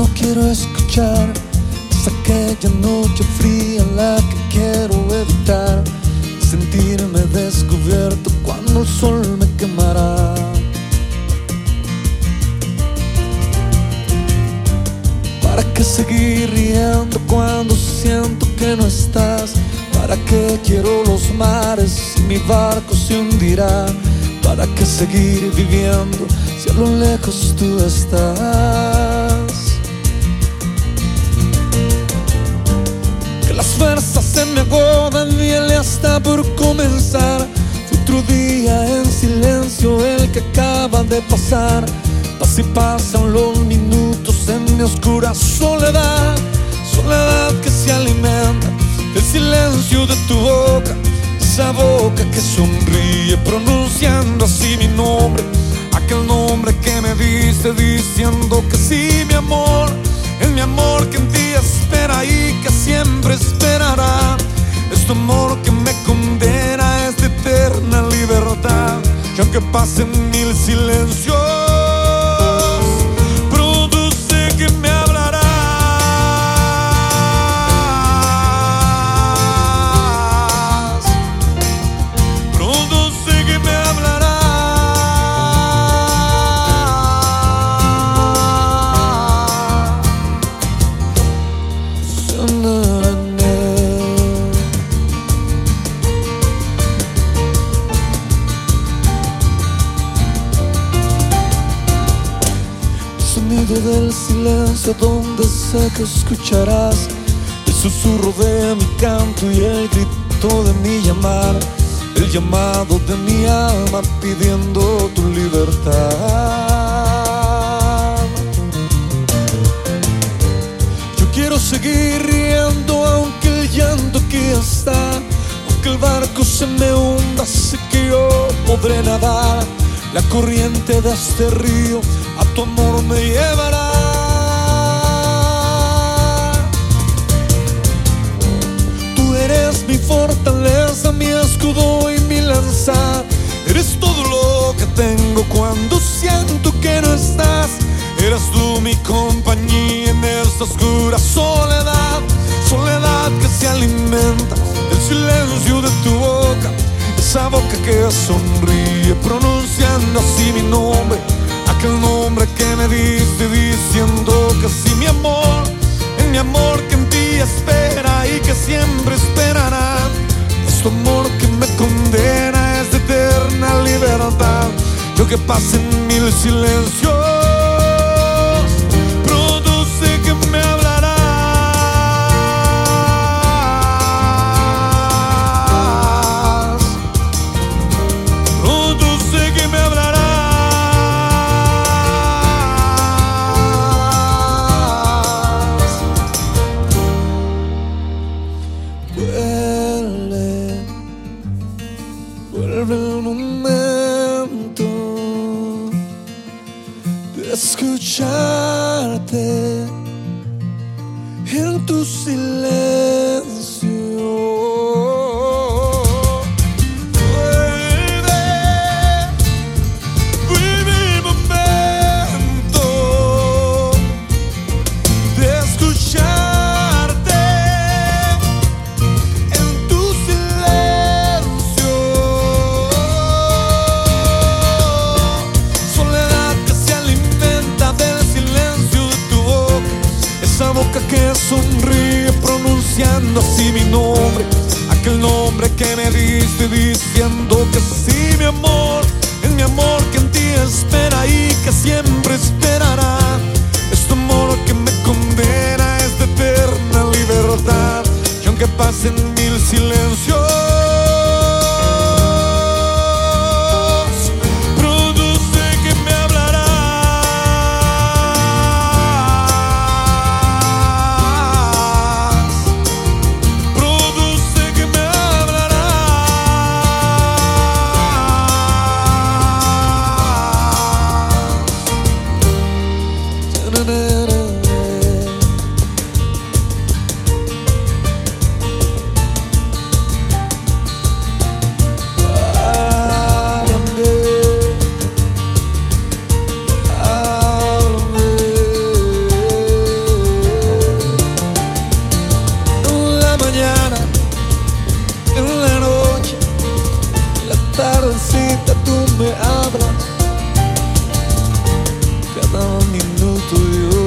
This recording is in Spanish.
no quiero escuchar. Es aquella noche fría la que quiero evitar. Sentirme descubierto cuando el sol me quemará. ¿Para qué seguir riendo cuando siento que no estás? ¿Para qué quiero los mares si mi barco se hundirá? ¿Para qué seguir viviendo si a lo lejos tú estás? Fuerzas se me agotan y él está por comenzar. Otro día en silencio el que acaba de pasar. Así pasan los minutos en mi oscura soledad, soledad que se alimenta del silencio de tu boca, esa boca que sonríe pronunciando así mi nombre, aquel nombre que me diste diciendo que sí mi amor, es mi amor que en ti espera y que siempre esperará, es amor que me condena a esta eterna libertad, y aunque pasen mil silencios Del silencio donde sé que escucharás el susurro de mi canto y el grito de mi llamar, el llamado de mi alma pidiendo tu libertad. Yo quiero seguir riendo aunque el llanto aquí está, aunque el barco se me hunda, sé que yo podré nadar. La corriente de este río a tu amor me llevará. Tú eres mi fortaleza, mi escudo y mi lanza. Eres todo lo que tengo cuando siento que no estás. Eres tú mi compañía en esta oscura soledad. Soledad que se alimenta del silencio de tu. Esa boca que sonríe pronunciando así mi nombre. Aquel nombre que me diste diciendo que sí mi amor. Es mi amor que en ti espera y que siempre esperará. Es tu amor que me condena a esta eterna libertad. Yo que pasen mil silencios. Escucharte en tu silencio. Sonríe pronunciando así mi nombre, aquel nombre que me diste diciendo que sí mi amor, es mi amor que en ti espera y que siempre esperará. Es tu amor que me condena a esta eterna libertad. Y aunque pasen mil silencios, necesita tú me hablas. Cada minuto yo